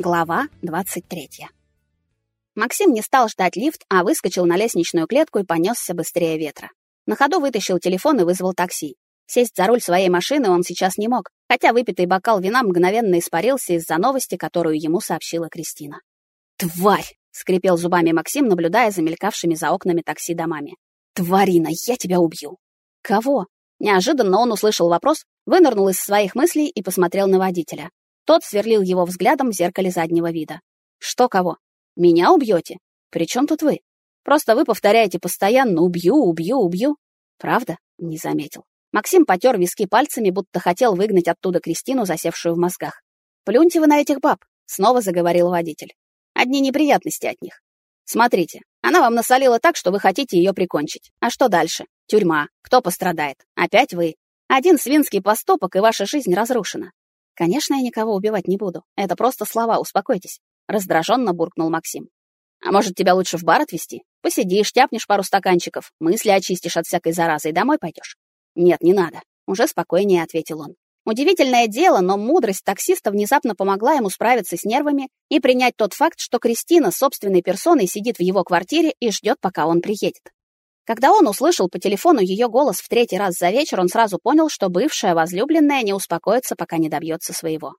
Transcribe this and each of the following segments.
Глава 23. Максим не стал ждать лифт, а выскочил на лестничную клетку и понесся быстрее ветра. На ходу вытащил телефон и вызвал такси. Сесть за руль своей машины он сейчас не мог, хотя выпитый бокал вина мгновенно испарился из-за новости, которую ему сообщила Кристина. «Тварь!» — скрипел зубами Максим, наблюдая за мелькавшими за окнами такси домами. «Тварина, я тебя убью!» «Кого?» Неожиданно он услышал вопрос, вынырнул из своих мыслей и посмотрел на водителя. Тот сверлил его взглядом в зеркале заднего вида. «Что кого? Меня убьете? При чем тут вы? Просто вы повторяете постоянно «убью, убью, убью». Правда?» — не заметил. Максим потер виски пальцами, будто хотел выгнать оттуда Кристину, засевшую в мозгах. «Плюньте вы на этих баб», — снова заговорил водитель. «Одни неприятности от них. Смотрите, она вам насолила так, что вы хотите ее прикончить. А что дальше? Тюрьма. Кто пострадает? Опять вы. Один свинский поступок, и ваша жизнь разрушена. Конечно, я никого убивать не буду. Это просто слова, успокойтесь, раздраженно буркнул Максим. А может, тебя лучше в бар отвезти? Посидишь, тяпнешь пару стаканчиков, мысли очистишь от всякой заразы и домой пойдешь. Нет, не надо, уже спокойнее ответил он. Удивительное дело, но мудрость таксиста внезапно помогла ему справиться с нервами и принять тот факт, что Кристина собственной персоной сидит в его квартире и ждет, пока он приедет. Когда он услышал по телефону ее голос в третий раз за вечер, он сразу понял, что бывшая возлюбленная не успокоится, пока не добьется своего.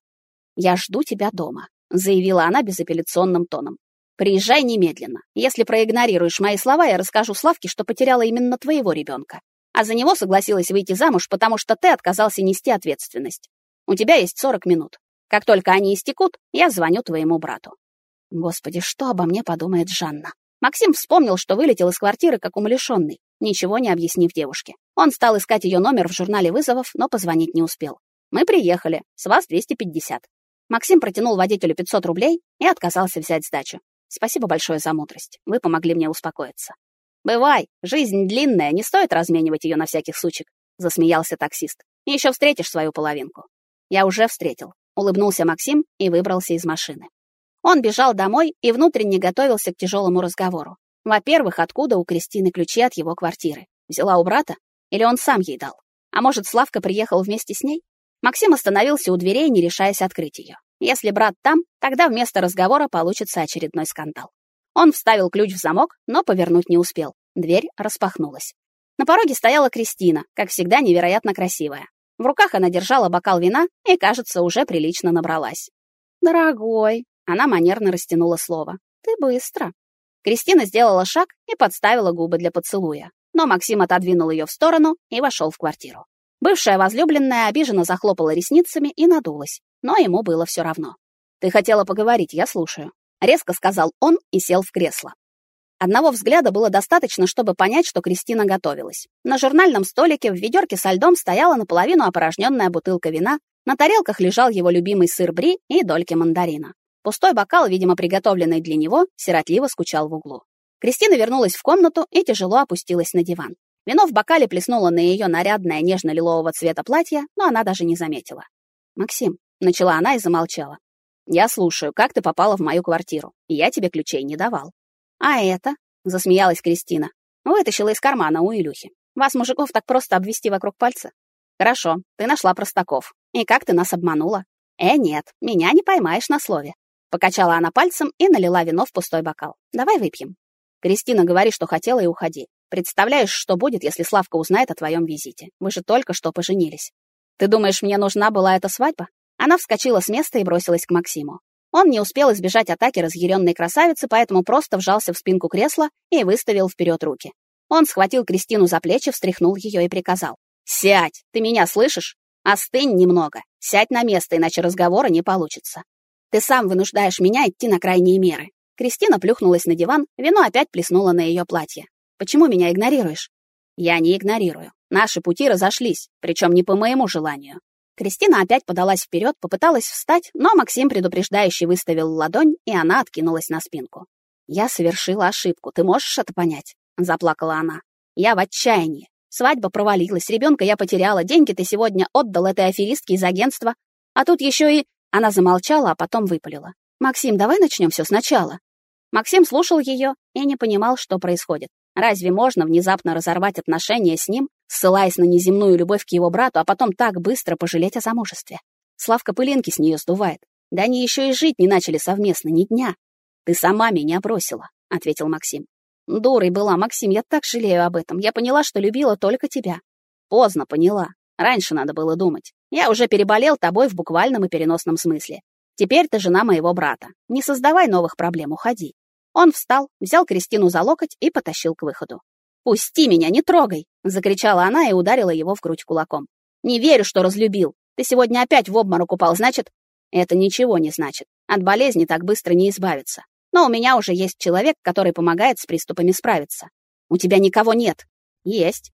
«Я жду тебя дома», — заявила она безапелляционным тоном. «Приезжай немедленно. Если проигнорируешь мои слова, я расскажу Славке, что потеряла именно твоего ребенка. А за него согласилась выйти замуж, потому что ты отказался нести ответственность. У тебя есть 40 минут. Как только они истекут, я звоню твоему брату». Господи, что обо мне подумает Жанна? Максим вспомнил, что вылетел из квартиры как умалишенный, ничего не объяснив девушке. Он стал искать ее номер в журнале вызовов, но позвонить не успел. «Мы приехали. С вас 250». Максим протянул водителю 500 рублей и отказался взять сдачу. «Спасибо большое за мудрость. Вы помогли мне успокоиться». «Бывай, жизнь длинная, не стоит разменивать ее на всяких сучек», — засмеялся таксист. «И еще встретишь свою половинку». «Я уже встретил», — улыбнулся Максим и выбрался из машины. Он бежал домой и внутренне готовился к тяжелому разговору. Во-первых, откуда у Кристины ключи от его квартиры? Взяла у брата? Или он сам ей дал? А может, Славка приехал вместе с ней? Максим остановился у дверей, не решаясь открыть ее. Если брат там, тогда вместо разговора получится очередной скандал. Он вставил ключ в замок, но повернуть не успел. Дверь распахнулась. На пороге стояла Кристина, как всегда невероятно красивая. В руках она держала бокал вина и, кажется, уже прилично набралась. «Дорогой», она манерно растянула слово. «Ты быстро». Кристина сделала шаг и подставила губы для поцелуя. Но Максим отодвинул ее в сторону и вошел в квартиру. Бывшая возлюбленная обиженно захлопала ресницами и надулась, но ему было все равно. «Ты хотела поговорить, я слушаю», — резко сказал он и сел в кресло. Одного взгляда было достаточно, чтобы понять, что Кристина готовилась. На журнальном столике в ведерке со льдом стояла наполовину опорожненная бутылка вина, на тарелках лежал его любимый сыр бри и дольки мандарина. Пустой бокал, видимо, приготовленный для него, сиротливо скучал в углу. Кристина вернулась в комнату и тяжело опустилась на диван. Вино в бокале плеснуло на ее нарядное нежно-лилового цвета платье, но она даже не заметила. «Максим», — начала она и замолчала. «Я слушаю, как ты попала в мою квартиру? Я тебе ключей не давал». «А это?» — засмеялась Кристина. Вытащила из кармана у Илюхи. «Вас, мужиков, так просто обвести вокруг пальца?» «Хорошо, ты нашла простаков. И как ты нас обманула?» «Э, нет, меня не поймаешь на слове. Покачала она пальцем и налила вино в пустой бокал. «Давай выпьем». «Кристина, говори, что хотела, и уходи. Представляешь, что будет, если Славка узнает о твоем визите? Вы же только что поженились. Ты думаешь, мне нужна была эта свадьба?» Она вскочила с места и бросилась к Максиму. Он не успел избежать атаки разъяренной красавицы, поэтому просто вжался в спинку кресла и выставил вперед руки. Он схватил Кристину за плечи, встряхнул ее и приказал. «Сядь! Ты меня слышишь? Остынь немного. Сядь на место, иначе разговора не получится. Ты сам вынуждаешь меня идти на крайние меры. Кристина плюхнулась на диван, вино опять плеснуло на ее платье. Почему меня игнорируешь? Я не игнорирую. Наши пути разошлись, причем не по моему желанию. Кристина опять подалась вперед, попыталась встать, но Максим предупреждающе выставил ладонь, и она откинулась на спинку. «Я совершила ошибку, ты можешь это понять?» — заплакала она. «Я в отчаянии. Свадьба провалилась, ребенка я потеряла, деньги ты сегодня отдал этой аферистке из агентства, а тут еще и она замолчала, а потом выпалила. «Максим, давай начнем все сначала». Максим слушал ее и не понимал, что происходит. Разве можно внезапно разорвать отношения с ним, ссылаясь на неземную любовь к его брату, а потом так быстро пожалеть о замужестве? Славка пылинки с нее сдувает. Да они еще и жить не начали совместно ни дня. Ты сама меня бросила, ответил Максим. Дурой была, Максим, я так жалею об этом. Я поняла, что любила только тебя. Поздно поняла. Раньше надо было думать. Я уже переболел тобой в буквальном и переносном смысле. Теперь ты жена моего брата. Не создавай новых проблем, уходи. Он встал, взял Кристину за локоть и потащил к выходу. «Пусти меня, не трогай!» — закричала она и ударила его в грудь кулаком. «Не верю, что разлюбил. Ты сегодня опять в обморок упал, значит...» «Это ничего не значит. От болезни так быстро не избавиться. Но у меня уже есть человек, который помогает с приступами справиться. У тебя никого нет?» «Есть».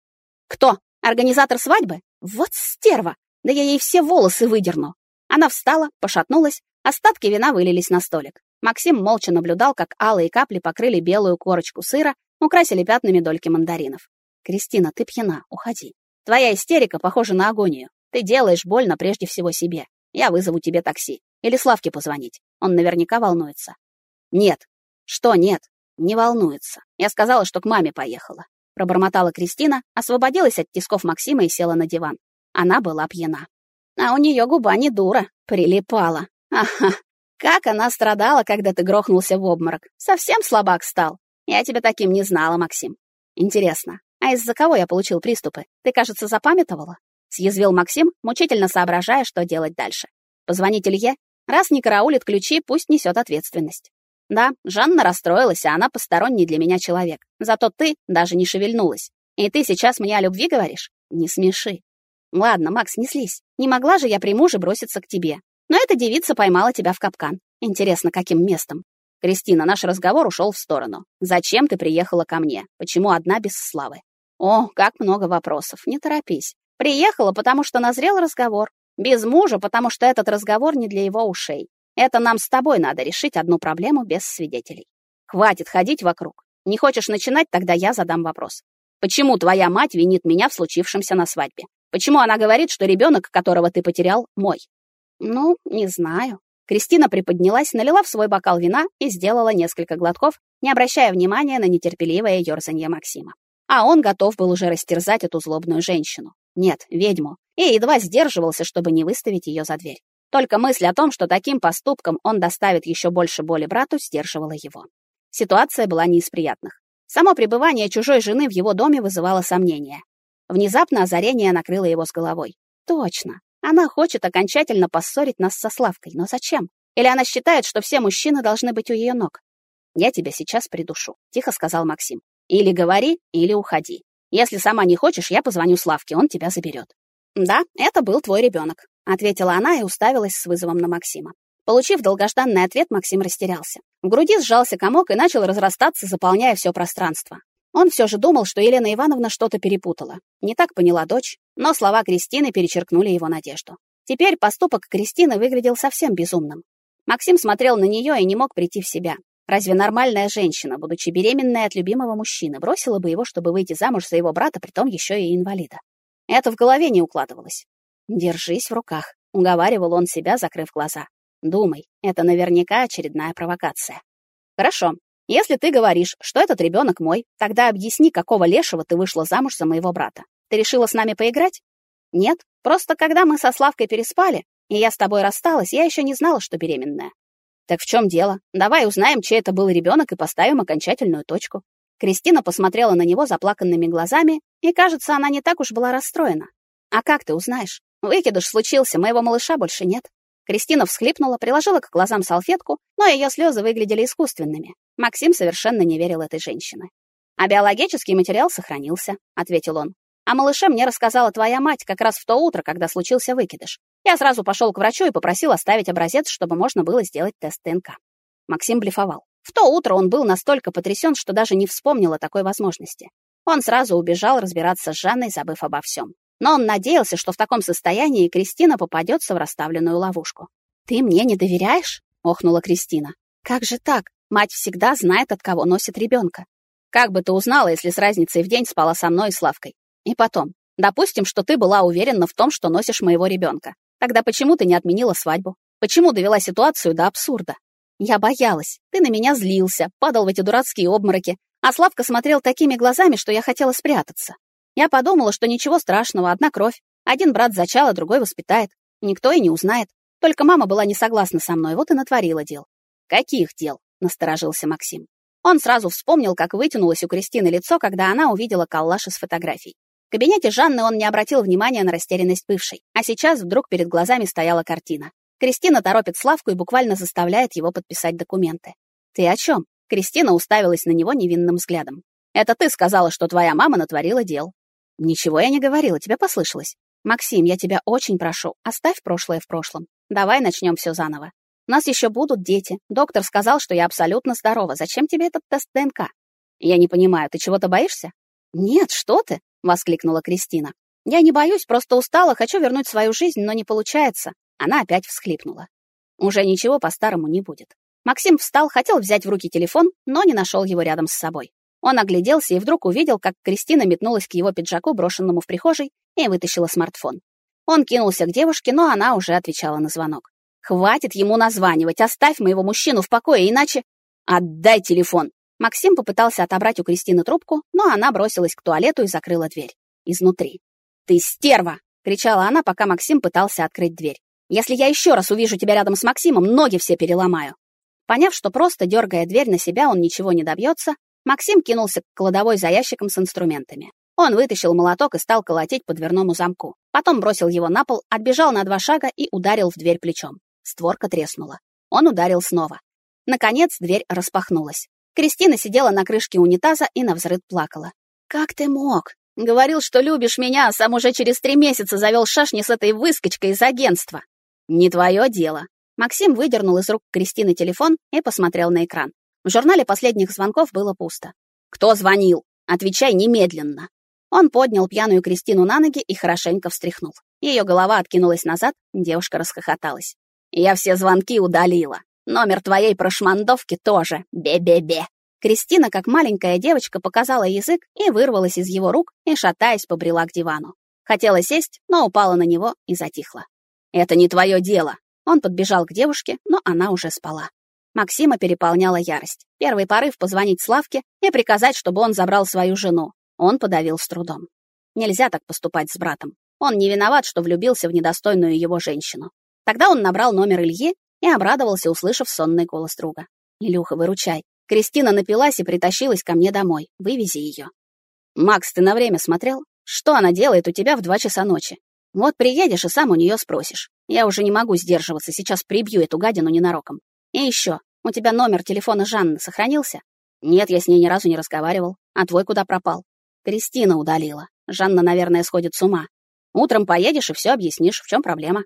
«Кто? Организатор свадьбы? Вот стерва! Да я ей все волосы выдерну!» Она встала, пошатнулась, остатки вина вылились на столик. Максим молча наблюдал, как алые капли покрыли белую корочку сыра, украсили пятнами дольки мандаринов. «Кристина, ты пьяна, уходи. Твоя истерика похожа на агонию. Ты делаешь больно прежде всего себе. Я вызову тебе такси. Или Славке позвонить. Он наверняка волнуется». «Нет». «Что нет?» «Не волнуется. Я сказала, что к маме поехала». Пробормотала Кристина, освободилась от тисков Максима и села на диван. Она была пьяна. А у нее губа не дура, прилипала. Ага, как она страдала, когда ты грохнулся в обморок. Совсем слабак стал. Я тебя таким не знала, Максим. Интересно, а из-за кого я получил приступы? Ты, кажется, запамятовала? Съязвил Максим, мучительно соображая, что делать дальше. Позвонить Илье? Раз не караулит ключи, пусть несет ответственность. Да, Жанна расстроилась, а она посторонний для меня человек. Зато ты даже не шевельнулась. И ты сейчас мне о любви говоришь? Не смеши. Ладно, Макс, не слезь. Не могла же я при муже броситься к тебе. Но эта девица поймала тебя в капкан. Интересно, каким местом? Кристина, наш разговор ушел в сторону. Зачем ты приехала ко мне? Почему одна без славы? О, как много вопросов. Не торопись. Приехала, потому что назрел разговор. Без мужа, потому что этот разговор не для его ушей. Это нам с тобой надо решить одну проблему без свидетелей. Хватит ходить вокруг. Не хочешь начинать, тогда я задам вопрос. Почему твоя мать винит меня в случившемся на свадьбе? Почему она говорит, что ребенок, которого ты потерял, мой? Ну, не знаю. Кристина приподнялась, налила в свой бокал вина и сделала несколько глотков, не обращая внимания на нетерпеливое ёрзанье Максима. А он готов был уже растерзать эту злобную женщину. Нет, ведьму. И едва сдерживался, чтобы не выставить ее за дверь. Только мысль о том, что таким поступком он доставит еще больше боли брату, сдерживала его. Ситуация была не из приятных. Само пребывание чужой жены в его доме вызывало сомнения. Внезапно озарение накрыло его с головой. Точно. Она хочет окончательно поссорить нас со Славкой, но зачем? Или она считает, что все мужчины должны быть у ее ног? Я тебя сейчас придушу, тихо сказал Максим. Или говори, или уходи. Если сама не хочешь, я позвоню Славке, он тебя заберет. Да, это был твой ребенок, ответила она и уставилась с вызовом на Максима. Получив долгожданный ответ, Максим растерялся. В груди сжался комок и начал разрастаться, заполняя все пространство. Он все же думал, что Елена Ивановна что-то перепутала. Не так поняла дочь, но слова Кристины перечеркнули его надежду. Теперь поступок Кристины выглядел совсем безумным. Максим смотрел на нее и не мог прийти в себя. Разве нормальная женщина, будучи беременной от любимого мужчины, бросила бы его, чтобы выйти замуж за его брата, притом еще и инвалида? Это в голове не укладывалось. «Держись в руках», — уговаривал он себя, закрыв глаза. «Думай, это наверняка очередная провокация». «Хорошо, если ты говоришь, что этот ребенок мой, тогда объясни, какого лешего ты вышла замуж за моего брата. Ты решила с нами поиграть? Нет, просто когда мы со Славкой переспали, и я с тобой рассталась, я еще не знала, что беременная. Так в чем дело? Давай узнаем, чей это был ребенок и поставим окончательную точку. Кристина посмотрела на него заплаканными глазами, и, кажется, она не так уж была расстроена. А как ты узнаешь? Выкидыш случился, моего малыша больше нет. Кристина всхлипнула, приложила к глазам салфетку, но ее слезы выглядели искусственными. Максим совершенно не верил этой женщине. «А биологический материал сохранился», — ответил он. «А малыше мне рассказала твоя мать как раз в то утро, когда случился выкидыш. Я сразу пошел к врачу и попросил оставить образец, чтобы можно было сделать тест ДНК». Максим блефовал. В то утро он был настолько потрясен, что даже не вспомнил о такой возможности. Он сразу убежал разбираться с Жанной, забыв обо всем. Но он надеялся, что в таком состоянии Кристина попадется в расставленную ловушку. «Ты мне не доверяешь?» — охнула Кристина. «Как же так? Мать всегда знает, от кого носит ребенка. Как бы ты узнала, если с разницей в день спала со мной и Славкой? И потом, допустим, что ты была уверена в том, что носишь моего ребенка. Тогда почему ты не отменила свадьбу? Почему довела ситуацию до абсурда? Я боялась. Ты на меня злился, падал в эти дурацкие обмороки, а Славка смотрел такими глазами, что я хотела спрятаться. Я подумала, что ничего страшного, одна кровь. Один брат зачал, а другой воспитает. Никто и не узнает. Только мама была не согласна со мной, вот и натворила дел. Каких дел? насторожился Максим. Он сразу вспомнил, как вытянулось у Кристины лицо, когда она увидела коллаж из фотографий. В кабинете Жанны он не обратил внимания на растерянность бывшей, а сейчас вдруг перед глазами стояла картина. Кристина торопит Славку и буквально заставляет его подписать документы. «Ты о чем?» Кристина уставилась на него невинным взглядом. «Это ты сказала, что твоя мама натворила дел». «Ничего я не говорила, тебе послышалось. Максим, я тебя очень прошу, оставь прошлое в прошлом. Давай начнем все заново. У нас еще будут дети. Доктор сказал, что я абсолютно здорова. Зачем тебе этот тест ДНК? Я не понимаю, ты чего-то боишься? Нет, что ты? воскликнула Кристина. Я не боюсь, просто устала, хочу вернуть свою жизнь, но не получается. Она опять всхлипнула. Уже ничего по-старому не будет. Максим встал, хотел взять в руки телефон, но не нашел его рядом с собой. Он огляделся и вдруг увидел, как Кристина метнулась к его пиджаку, брошенному в прихожей, и вытащила смартфон. Он кинулся к девушке, но она уже отвечала на звонок. «Хватит ему названивать, оставь моего мужчину в покое, иначе...» «Отдай телефон!» Максим попытался отобрать у Кристины трубку, но она бросилась к туалету и закрыла дверь. Изнутри. «Ты стерва!» — кричала она, пока Максим пытался открыть дверь. «Если я еще раз увижу тебя рядом с Максимом, ноги все переломаю!» Поняв, что просто дергая дверь на себя он ничего не добьется, Максим кинулся к кладовой за ящиком с инструментами. Он вытащил молоток и стал колотить по дверному замку. Потом бросил его на пол, отбежал на два шага и ударил в дверь плечом. Створка треснула. Он ударил снова. Наконец дверь распахнулась. Кристина сидела на крышке унитаза и навзрыд плакала. «Как ты мог? Говорил, что любишь меня, а сам уже через три месяца завел шашни с этой выскочкой из агентства». «Не твое дело». Максим выдернул из рук Кристины телефон и посмотрел на экран. В журнале последних звонков было пусто. «Кто звонил? Отвечай немедленно!» Он поднял пьяную Кристину на ноги и хорошенько встряхнул. Ее голова откинулась назад, девушка расхохоталась. «Я все звонки удалила. Номер твоей прошмандовки тоже. Бе-бе-бе!» Кристина, как маленькая девочка, показала язык и вырвалась из его рук и, шатаясь, побрела к дивану. Хотела сесть, но упала на него и затихла. «Это не твое дело!» Он подбежал к девушке, но она уже спала. Максима переполняла ярость. Первый порыв позвонить Славке и приказать, чтобы он забрал свою жену. Он подавил с трудом. Нельзя так поступать с братом. Он не виноват, что влюбился в недостойную его женщину. Тогда он набрал номер Ильи и обрадовался, услышав сонный голос друга. «Илюха, выручай. Кристина напилась и притащилась ко мне домой. Вывези ее». «Макс, ты на время смотрел? Что она делает у тебя в два часа ночи? Вот приедешь и сам у нее спросишь. Я уже не могу сдерживаться, сейчас прибью эту гадину ненароком. И еще, у тебя номер телефона Жанны сохранился? Нет, я с ней ни разу не разговаривал. А твой куда пропал? Кристина удалила. Жанна, наверное, сходит с ума. Утром поедешь и все объяснишь, в чем проблема.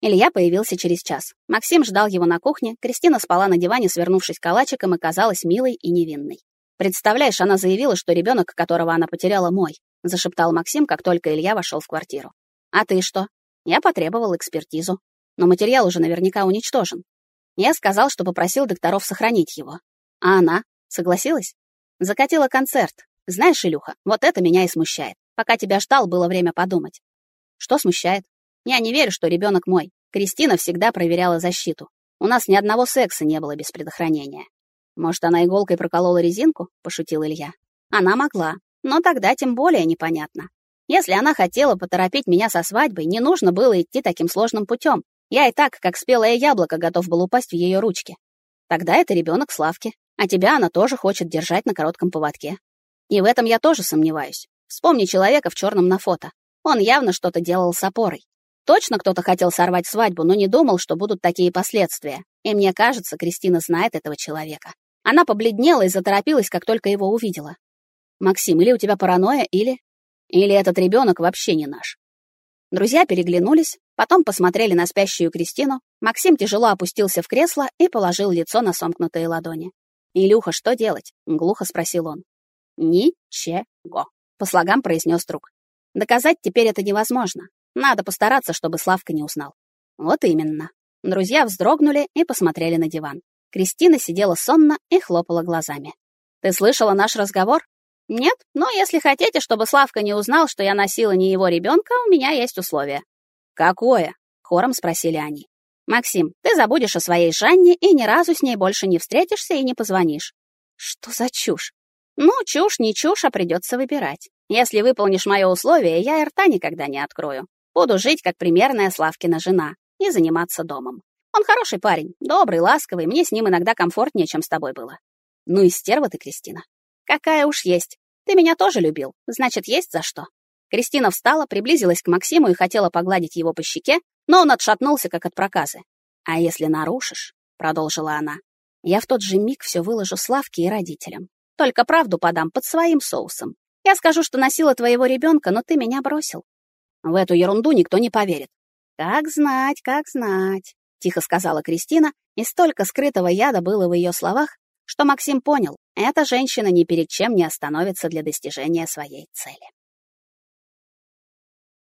Илья появился через час. Максим ждал его на кухне, Кристина спала на диване, свернувшись калачиком, и казалась милой и невинной. «Представляешь, она заявила, что ребенок, которого она потеряла, мой», — зашептал Максим, как только Илья вошел в квартиру. «А ты что?» Я потребовал экспертизу. Но материал уже наверняка уничтожен. Я сказал, что попросил докторов сохранить его. А она согласилась? Закатила концерт. Знаешь, Илюха, вот это меня и смущает. Пока тебя ждал, было время подумать. Что смущает? Я не верю, что ребенок мой. Кристина всегда проверяла защиту. У нас ни одного секса не было без предохранения. Может, она иголкой проколола резинку? Пошутил Илья. Она могла, но тогда тем более непонятно. Если она хотела поторопить меня со свадьбой, не нужно было идти таким сложным путем. Я и так, как спелое яблоко, готов был упасть в ее ручки. Тогда это ребенок Славки, а тебя она тоже хочет держать на коротком поводке. И в этом я тоже сомневаюсь. Вспомни человека в черном на фото. Он явно что-то делал с опорой. Точно кто-то хотел сорвать свадьбу, но не думал, что будут такие последствия. И мне кажется, Кристина знает этого человека. Она побледнела и заторопилась, как только его увидела. «Максим, или у тебя паранойя, или...» «Или этот ребенок вообще не наш?» Друзья переглянулись, потом посмотрели на спящую Кристину. Максим тяжело опустился в кресло и положил лицо на сомкнутые ладони. «Илюха, что делать?» — глухо спросил он. «Ничего», — по слогам произнес друг. «Доказать теперь это невозможно. Надо постараться, чтобы Славка не узнал». «Вот именно». Друзья вздрогнули и посмотрели на диван. Кристина сидела сонно и хлопала глазами. «Ты слышала наш разговор?» Нет, но если хотите, чтобы Славка не узнал, что я носила не его ребенка, у меня есть условие. Какое? Хором спросили они. Максим, ты забудешь о своей Жанне и ни разу с ней больше не встретишься и не позвонишь. Что за чушь? Ну, чушь не чушь, а придется выбирать. Если выполнишь мое условие, я и рта никогда не открою. Буду жить, как примерная Славкина жена. и заниматься домом. Он хороший парень, добрый, ласковый, мне с ним иногда комфортнее, чем с тобой было. Ну и стерва ты, Кристина. Какая уж есть. Ты меня тоже любил, значит, есть за что. Кристина встала, приблизилась к Максиму и хотела погладить его по щеке, но он отшатнулся, как от проказы. «А если нарушишь?» — продолжила она. «Я в тот же миг все выложу Славке и родителям. Только правду подам под своим соусом. Я скажу, что носила твоего ребенка, но ты меня бросил. В эту ерунду никто не поверит. Как знать, как знать, тихо сказала Кристина, и столько скрытого яда было в ее словах, что Максим понял, эта женщина ни перед чем не остановится для достижения своей цели.